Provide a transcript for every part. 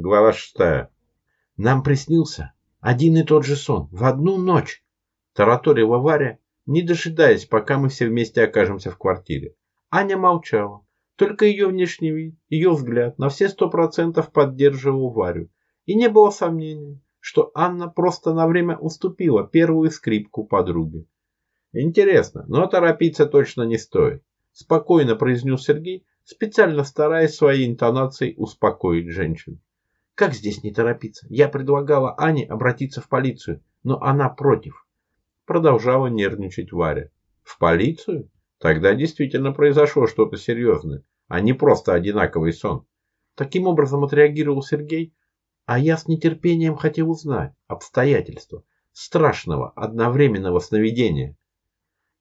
Глава шестая. Нам приснился один и тот же сон в одну ночь. Тараторила Варя, не дожидаясь, пока мы все вместе окажемся в квартире. Аня молчала. Только ее внешний вид, ее взгляд на все сто процентов поддерживал Варю. И не было сомнений, что Анна просто на время уступила первую скрипку подруге. Интересно, но торопиться точно не стоит. Спокойно произнес Сергей, специально стараясь своей интонацией успокоить женщин. Как здесь не торопиться? Я предлагала Ане обратиться в полицию, но она против. Продолжала нервничать Варя. В полицию? Тогда действительно произошло что-то серьезное, а не просто одинаковый сон. Таким образом отреагировал Сергей, а я с нетерпением хотел узнать обстоятельства страшного одновременного сновидения.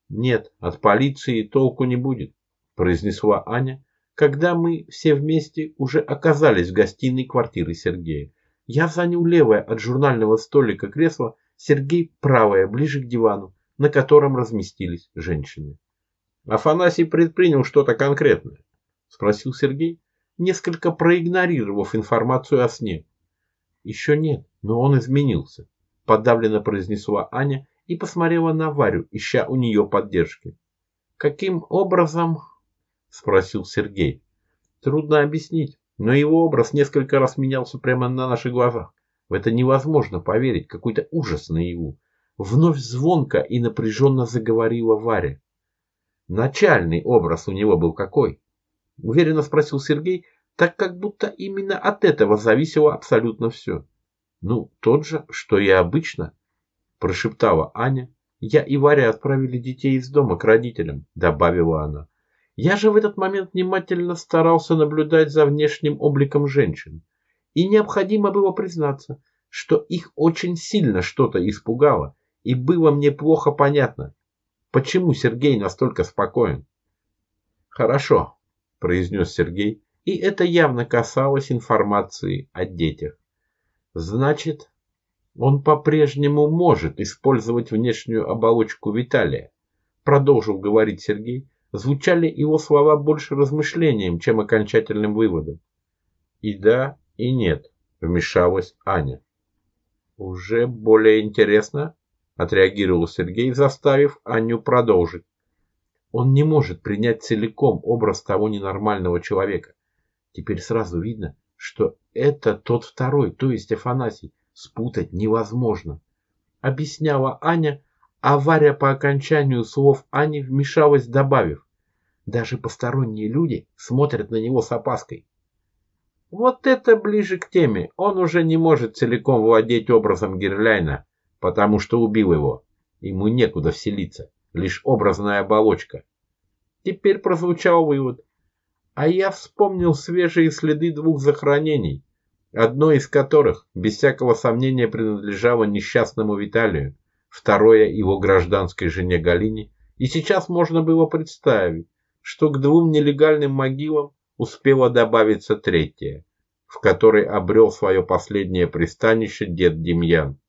Нет, от полиции толку не будет, произнесла Аня, когда мы все вместе уже оказались в гостиной квартиры Сергея. Я занял левое от журнального столика кресло, Сергей правое, ближе к дивану, на котором разместились женщины. Афанасий предпринял что-то конкретное? Спросил Сергей, несколько проигнорировав информацию о сне. Еще нет, но он изменился, подавленно произнесла Аня и посмотрела на Варю, ища у нее поддержки. «Каким образом?» – спросил Сергей. «Трудно объяснить, но его образ несколько раз менялся прямо на наших глазах. В это невозможно поверить, какой-то ужас наяву. Вновь звонко и напряженно заговорила Варя. Начальный образ у него был какой? Уверенно спросил Сергей, так как будто именно от этого зависело абсолютно все. Ну, тот же, что и обычно, прошептала Аня. Я и Варя отправили детей из дома к родителям, добавила она. Я же в этот момент внимательно старался наблюдать за внешним обликом женщин. И необходимо было признаться, что их очень сильно что-то испугало, и было мне плохо понятно, почему Сергей настолько спокоен. Хорошо, произнес Сергей, и это явно касалось информации о детях. Значит, он по-прежнему может использовать внешнюю оболочку Виталия, продолжил говорить Сергей. Звучали его слова больше размышлением, чем окончательным выводом. И да, и нет, вмешалась Аня. Уже более интересно, отреагировал Сергей, заставив Аню продолжить. Он не может принять целиком образ того ненормального человека. Теперь сразу видно, что это тот второй, то есть Афанасий, спутать невозможно. Объясняла Аня, а Варя по окончанию слов Ани вмешалась, добавив. Даже посторонние люди смотрят на него с опаской. Вот это ближе к теме. Он уже не может целиком владеть образом Герляйна, потому что убил его. Ему некуда вселиться, лишь образная оболочка. Теперь прозвучал вывод. А я вспомнил свежие следы двух захоронений, одно из которых, без всякого сомнения, принадлежало несчастному Виталию, второе его гражданской жене Галине, и сейчас можно было представить, что к двум нелегальным могилам успела добавиться третья, в которой обрел свое последнее пристанище дед Демьян.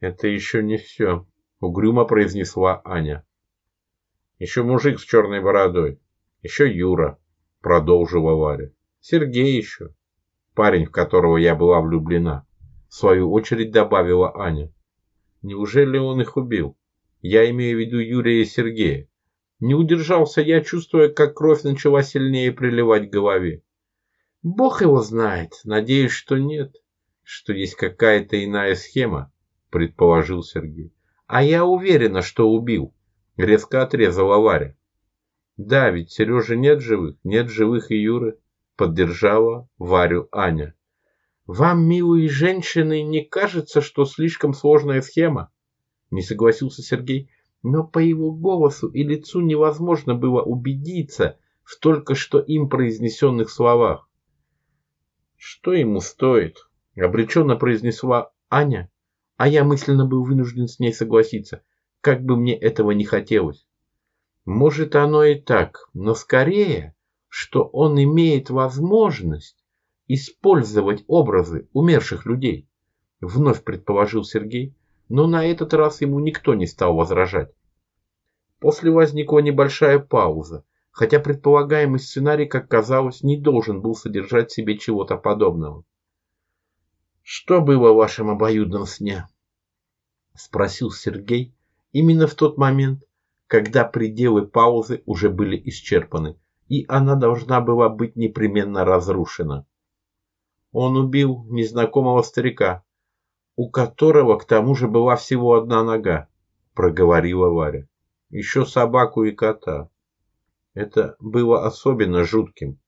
«Это еще не все», — угрюмо произнесла Аня. «Еще мужик с черной бородой, еще Юра», — продолжила Варя. «Сергей еще, парень, в которого я была влюблена. В свою очередь добавила Аня. Неужели он их убил? Я имею в виду Юрия и Сергея. Не удержался я, чувствуя, как кровь начала сильнее приливать к голове. Бог его знает. Надеюсь, что нет. Что есть какая-то иная схема, предположил Сергей. А я уверена, что убил. Резко отрезала Варя. Да, ведь Сережи нет живых, нет живых и Юры поддержала Варю Аня. Вам, милые женщины, не кажется, что слишком сложная схема? Не согласился Сергей, но по его голосу и лицу невозможно было убедиться в только что им произнесенных словах. Что ему стоит? Обреченно произнесла Аня, а я мысленно был вынужден с ней согласиться, как бы мне этого не хотелось. Может, оно и так, но скорее что он имеет возможность использовать образы умерших людей, вновь предположил Сергей, но на этот раз ему никто не стал возражать. После возникла небольшая пауза, хотя предполагаемый сценарий, как казалось, не должен был содержать в себе чего-то подобного. Что было в вашем обоюдном сне? Спросил Сергей именно в тот момент, когда пределы паузы уже были исчерпаны, и она должна была быть непременно разрушена. Он убил незнакомого старика, у которого к тому же была всего одна нога, проговорила Варя. Еще собаку и кота. Это было особенно жутким,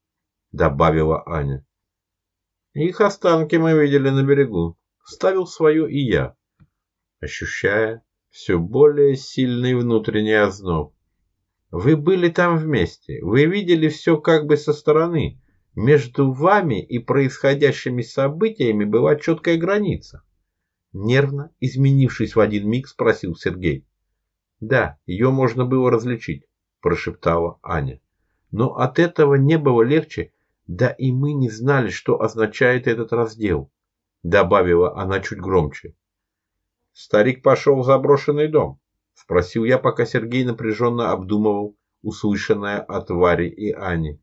добавила Аня. Их останки мы видели на берегу. Ставил свое и я, ощущая все более сильный внутренний озноб. Вы были там вместе, вы видели все как бы со стороны. Между вами и происходящими событиями была четкая граница. Нервно, изменившись в один миг, спросил Сергей. Да, ее можно было различить, прошептала Аня. Но от этого не было легче, да и мы не знали, что означает этот раздел, добавила она чуть громче. Старик пошел в заброшенный дом, спросил я, пока Сергей напряженно обдумывал услышанное от Вари и Ани.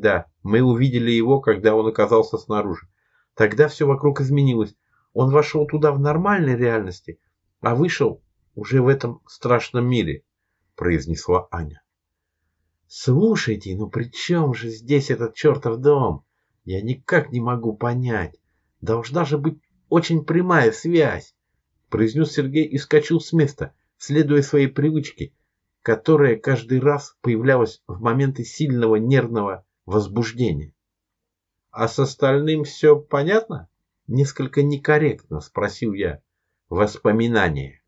Да, мы увидели его, когда он оказался снаружи. Тогда все вокруг изменилось. Он вошел туда в нормальной реальности, а вышел уже в этом страшном мире, произнесла Аня. Слушайте, ну при чем же здесь этот чертов дом? Я никак не могу понять. Должна же быть очень прямая связь произнес Сергей и скачал с места, следуя своей привычке, которая каждый раз появлялась в моменты сильного нервного возбуждения. «А с остальным все понятно?» Несколько некорректно спросил я. Воспоминания.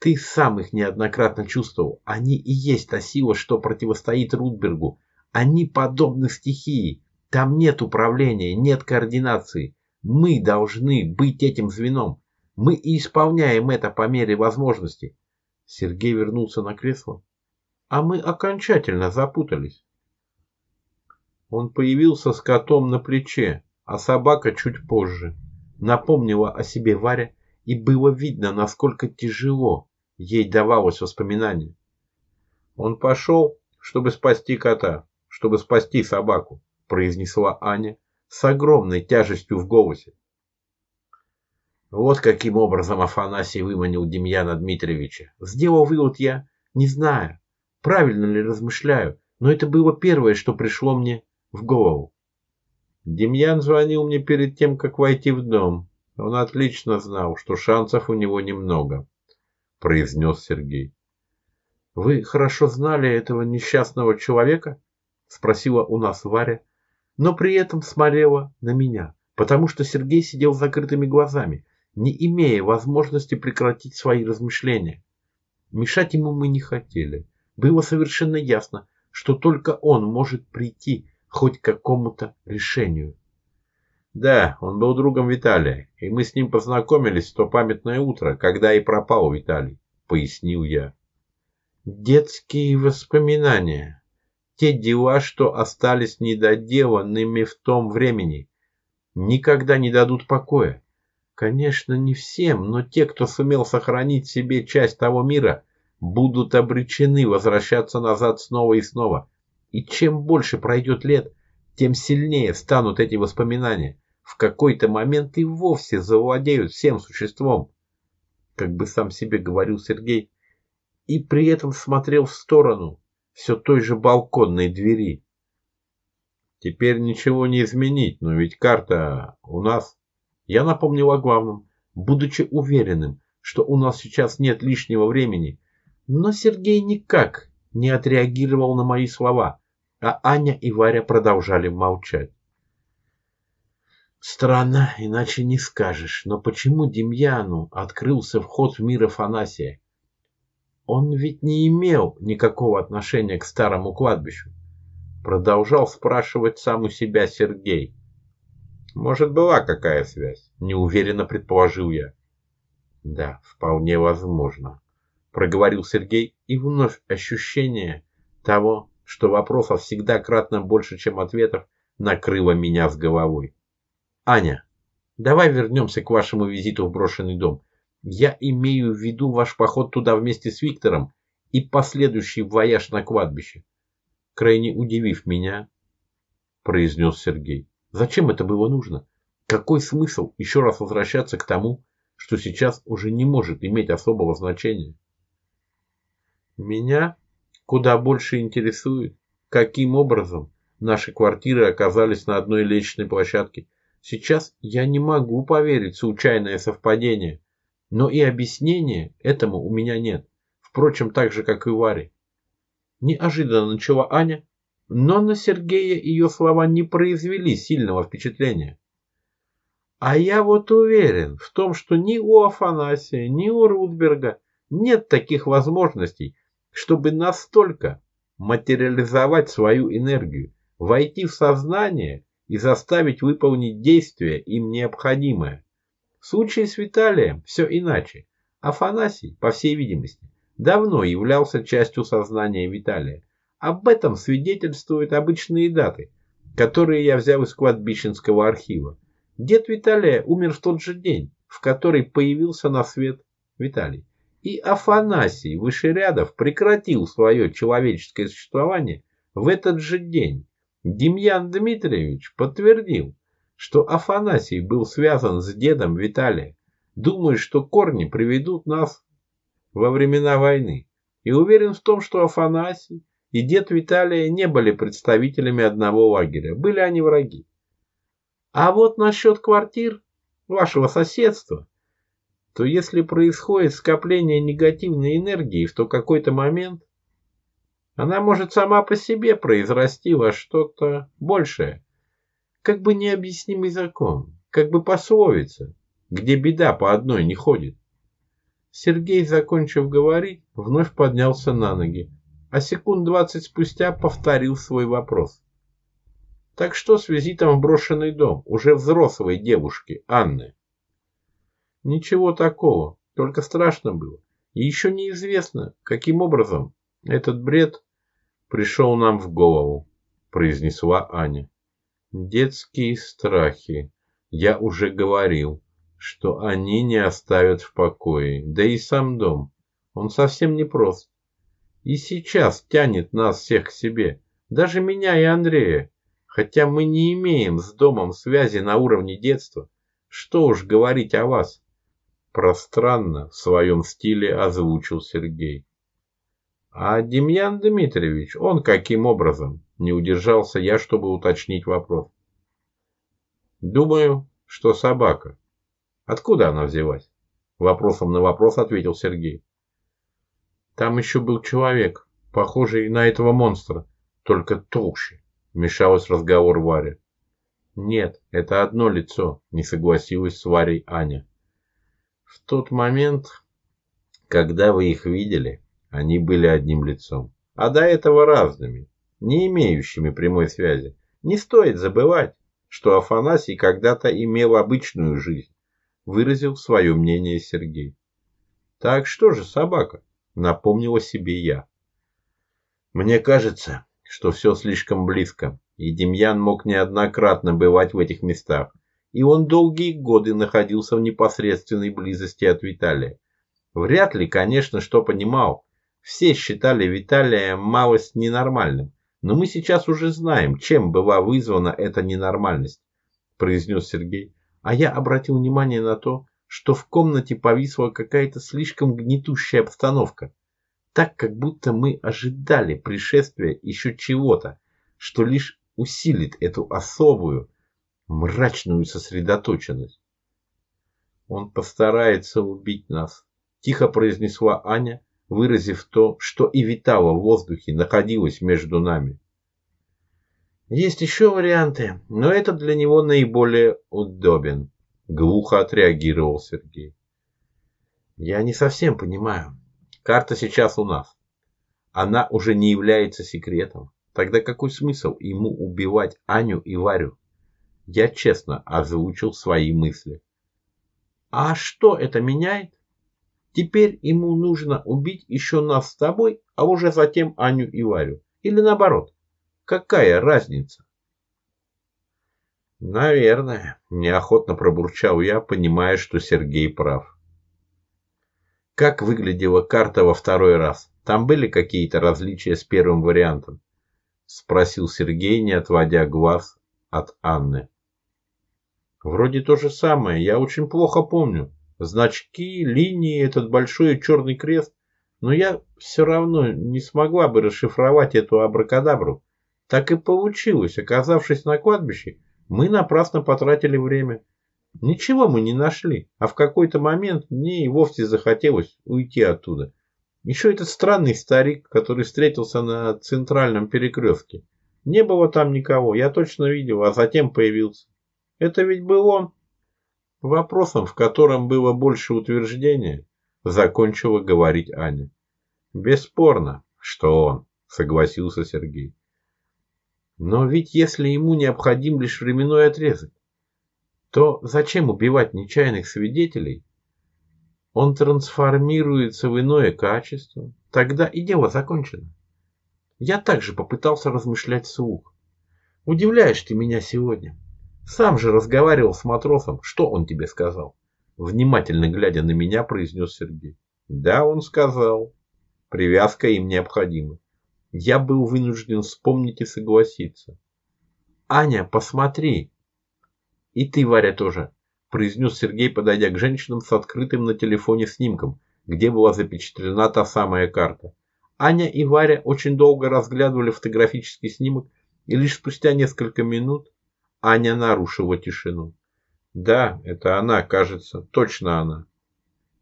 Ты сам их неоднократно чувствовал. Они и есть та сила, что противостоит Рудбергу. Они подобны стихии. Там нет управления, нет координации. Мы должны быть этим звеном. Мы и исполняем это по мере возможности. Сергей вернулся на кресло. А мы окончательно запутались. Он появился с котом на плече, а собака чуть позже. Напомнила о себе Варя, и было видно, насколько тяжело ей давалось воспоминание. Он пошел, чтобы спасти кота, чтобы спасти собаку, произнесла Аня с огромной тяжестью в голосе. Вот каким образом Афанасий выманил Демьяна Дмитриевича. Сделал вывод я, не знаю, правильно ли размышляю, но это было первое, что пришло мне в голову. Демьян звонил мне перед тем, как войти в дом. Он отлично знал, что шансов у него немного, произнес Сергей. Вы хорошо знали этого несчастного человека? Спросила у нас Варя, но при этом смотрела на меня, потому что Сергей сидел с закрытыми глазами, не имея возможности прекратить свои размышления. Мешать ему мы не хотели. Было совершенно ясно, что только он может прийти хоть какому-то решению. Да, он был другом Виталия, и мы с ним познакомились в то памятное утро, когда и пропал Виталий, пояснил я. Детские воспоминания. Те дела, что остались недоделанными в том времени, никогда не дадут покоя. Конечно, не всем, но те, кто сумел сохранить себе часть того мира, будут обречены возвращаться назад снова и снова. И чем больше пройдет лет, тем сильнее станут эти воспоминания. В какой-то момент и вовсе завладеют всем существом. Как бы сам себе говорил Сергей, и при этом смотрел в сторону все той же балконной двери. Теперь ничего не изменить, но ведь карта у нас я напомнил о главном, будучи уверенным, что у нас сейчас нет лишнего времени. Но Сергей никак не отреагировал на мои слова, а Аня и Варя продолжали молчать. Странно, иначе не скажешь, но почему Демьяну открылся вход в мир Афанасия? Он ведь не имел никакого отношения к старому кладбищу. Продолжал спрашивать сам у себя Сергей. Может, была какая связь? Неуверенно предположил я. Да, вполне возможно. Проговорил Сергей, и вновь ощущение того, что вопросов всегда кратно больше, чем ответов, накрыло меня с головой. Аня, давай вернемся к вашему визиту в брошенный дом. Я имею в виду ваш поход туда вместе с Виктором и последующий вояж на кладбище. Крайне удивив меня, произнес Сергей. Зачем это было нужно? Какой смысл еще раз возвращаться к тому, что сейчас уже не может иметь особого значения? Меня куда больше интересует, каким образом наши квартиры оказались на одной лестничной площадке. Сейчас я не могу поверить случайное совпадение, но и объяснения этому у меня нет. Впрочем, так же, как и Варе. Неожиданно начала Аня, но на Сергея ее слова не произвели сильного впечатления. А я вот уверен в том, что ни у Афанасия, ни у Рудберга нет таких возможностей, чтобы настолько материализовать свою энергию, войти в сознание и заставить выполнить действие им необходимое. В случае с Виталием все иначе. Афанасий, по всей видимости, давно являлся частью сознания Виталия. Об этом свидетельствуют обычные даты, которые я взял из кладбищенского архива. Дед Виталия умер в тот же день, в который появился на свет Виталий. И Афанасий Вышерядов прекратил свое человеческое существование в этот же день. Демьян Дмитриевич подтвердил, что Афанасий был связан с дедом Виталия. Думаю, что корни приведут нас во времена войны. И уверен в том, что Афанасий и дед Виталия не были представителями одного лагеря, были они враги. А вот насчет квартир вашего соседства, то если происходит скопление негативной энергии в то какой-то момент, она может сама по себе произрасти во что-то большее. Как бы необъяснимый закон, как бы пословица, где беда по одной не ходит. Сергей, закончив говорить, вновь поднялся на ноги а секунд двадцать спустя повторил свой вопрос. Так что с визитом в брошенный дом уже взрослой девушки Анны? Ничего такого, только страшно было. И еще неизвестно, каким образом этот бред пришел нам в голову, произнесла Аня. Детские страхи. Я уже говорил, что они не оставят в покое. Да и сам дом. Он совсем не прост и сейчас тянет нас всех к себе, даже меня и Андрея, хотя мы не имеем с домом связи на уровне детства. Что уж говорить о вас. Пространно в своем стиле озвучил Сергей. А Демьян Дмитриевич, он каким образом? Не удержался я, чтобы уточнить вопрос. Думаю, что собака. Откуда она взялась? Вопросом на вопрос ответил Сергей. Там еще был человек, похожий на этого монстра, только толще. Вмешалась разговор Варя. Нет, это одно лицо, не согласилась с Варей Аня. В тот момент, когда вы их видели, они были одним лицом, а до этого разными, не имеющими прямой связи. Не стоит забывать, что Афанасий когда-то имел обычную жизнь, выразил свое мнение Сергей. Так что же собака? напомнила себе я. Мне кажется, что все слишком близко, и Демьян мог неоднократно бывать в этих местах, и он долгие годы находился в непосредственной близости от Виталия. Вряд ли, конечно, что понимал. Все считали Виталия малость ненормальным, но мы сейчас уже знаем, чем была вызвана эта ненормальность, произнес Сергей. А я обратил внимание на то, что в комнате повисла какая-то слишком гнетущая обстановка. Так, как будто мы ожидали пришествия еще чего-то, что лишь усилит эту особую, мрачную сосредоточенность. Он постарается убить нас, тихо произнесла Аня, выразив то, что и витало в воздухе, находилось между нами. Есть еще варианты, но этот для него наиболее удобен. Глухо отреагировал Сергей. Я не совсем понимаю. Карта сейчас у нас. Она уже не является секретом. Тогда какой смысл ему убивать Аню и Варю? Я честно озвучил свои мысли. А что это меняет? Теперь ему нужно убить еще нас с тобой, а уже затем Аню и Варю. Или наоборот. Какая разница? Наверное, неохотно пробурчал я, понимая, что Сергей прав. Как выглядела карта во второй раз? Там были какие-то различия с первым вариантом? Спросил Сергей, не отводя глаз от Анны. Вроде то же самое, я очень плохо помню. Значки, линии, этот большой черный крест. Но я все равно не смогла бы расшифровать эту абракадабру. Так и получилось. Оказавшись на кладбище, мы напрасно потратили время. Ничего мы не нашли, а в какой-то момент мне и вовсе захотелось уйти оттуда. Еще этот странный старик, который встретился на центральном перекрестке. Не было там никого, я точно видел, а затем появился. Это ведь был он. Вопросом, в котором было больше утверждения, закончила говорить Аня. Бесспорно, что он, согласился Сергей. Но ведь если ему необходим лишь временной отрезок, то зачем убивать нечаянных свидетелей? Он трансформируется в иное качество, тогда и дело закончено. Я также попытался размышлять вслух. Удивляешь ты меня сегодня. Сам же разговаривал с матросом. Что он тебе сказал? Внимательно глядя на меня, произнес Сергей. Да, он сказал. Привязка им необходима. Я был вынужден вспомнить и согласиться. Аня, посмотри. И ты, Варя, тоже, произнес Сергей, подойдя к женщинам с открытым на телефоне снимком, где была запечатлена та самая карта. Аня и Варя очень долго разглядывали фотографический снимок, и лишь спустя несколько минут Аня нарушила тишину. Да, это она, кажется, точно она.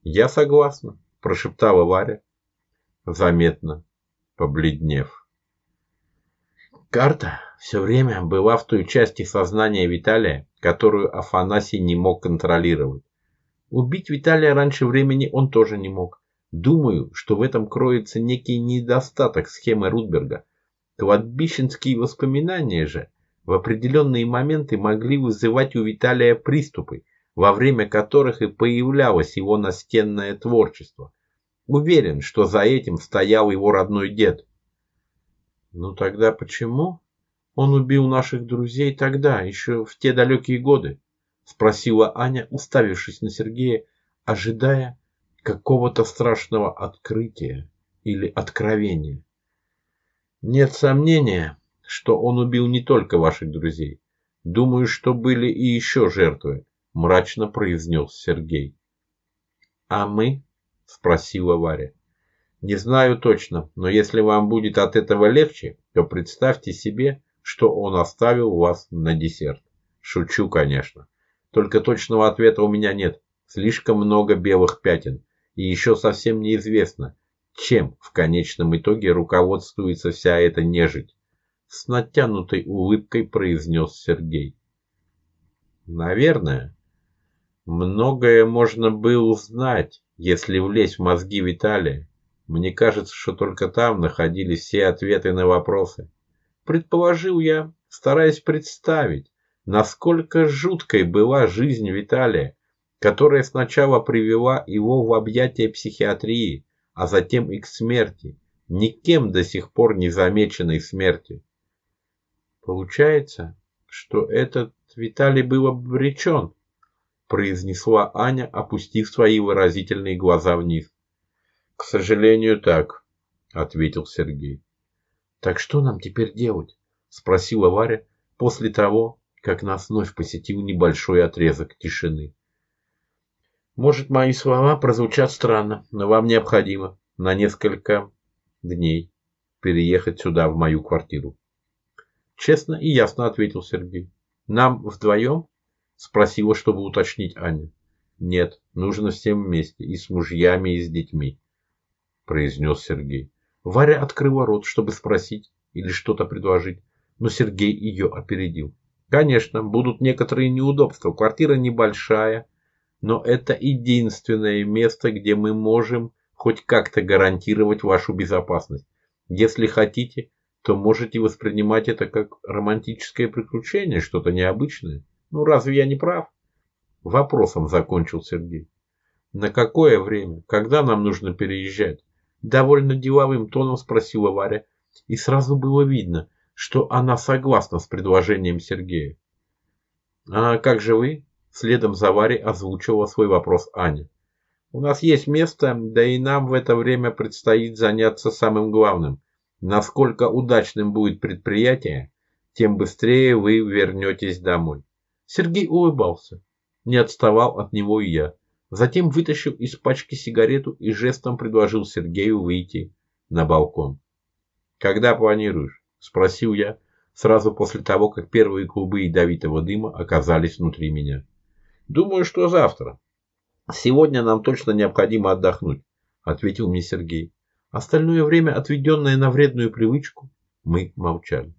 Я согласна, прошептала Варя, заметно побледнев. Карта все время была в той части сознания Виталия, которую Афанасий не мог контролировать. Убить Виталия раньше времени он тоже не мог. Думаю, что в этом кроется некий недостаток схемы Рудберга. Кладбищенские воспоминания же в определенные моменты могли вызывать у Виталия приступы, во время которых и появлялось его настенное творчество. Уверен, что за этим стоял его родной дед. Ну тогда почему он убил наших друзей тогда, еще в те далекие годы? Спросила Аня, уставившись на Сергея, ожидая какого-то страшного открытия или откровения. Нет сомнения, что он убил не только ваших друзей. Думаю, что были и еще жертвы, мрачно произнес Сергей. А мы? – спросила Варя. «Не знаю точно, но если вам будет от этого легче, то представьте себе, что он оставил вас на десерт. Шучу, конечно. Только точного ответа у меня нет. Слишком много белых пятен. И еще совсем неизвестно, чем в конечном итоге руководствуется вся эта нежить. С натянутой улыбкой произнес Сергей. Наверное, многое можно было узнать, если влезть в мозги Виталия, мне кажется, что только там находились все ответы на вопросы. Предположил я, стараясь представить, насколько жуткой была жизнь Виталия, которая сначала привела его в объятия психиатрии, а затем и к смерти, никем до сих пор не замеченной смерти. Получается, что этот Виталий был обречен, произнесла Аня, опустив свои выразительные глаза вниз. К сожалению, так, ответил Сергей. Так что нам теперь делать? спросила Варя после того, как нас вновь посетил небольшой отрезок тишины. Может, мои слова прозвучат странно, но вам необходимо на несколько дней переехать сюда, в мою квартиру. Честно и ясно ответил Сергей. Нам вдвоем Спросила, чтобы уточнить Аня. Нет, нужно всем вместе, и с мужьями, и с детьми, произнес Сергей. Варя открыла рот, чтобы спросить или что-то предложить, но Сергей ее опередил. Конечно, будут некоторые неудобства. Квартира небольшая, но это единственное место, где мы можем хоть как-то гарантировать вашу безопасность. Если хотите, то можете воспринимать это как романтическое приключение, что-то необычное. Ну разве я не прав? Вопросом закончил Сергей. На какое время? Когда нам нужно переезжать? Довольно деловым тоном спросила Варя. И сразу было видно, что она согласна с предложением Сергея. А как же вы? Следом за Варей озвучила свой вопрос Аня. У нас есть место, да и нам в это время предстоит заняться самым главным. Насколько удачным будет предприятие, тем быстрее вы вернетесь домой. Сергей улыбался. Не отставал от него и я. Затем вытащил из пачки сигарету и жестом предложил Сергею выйти на балкон. «Когда планируешь?» – спросил я, сразу после того, как первые клубы ядовитого дыма оказались внутри меня. «Думаю, что завтра. Сегодня нам точно необходимо отдохнуть», – ответил мне Сергей. Остальное время, отведенное на вредную привычку, мы молчали.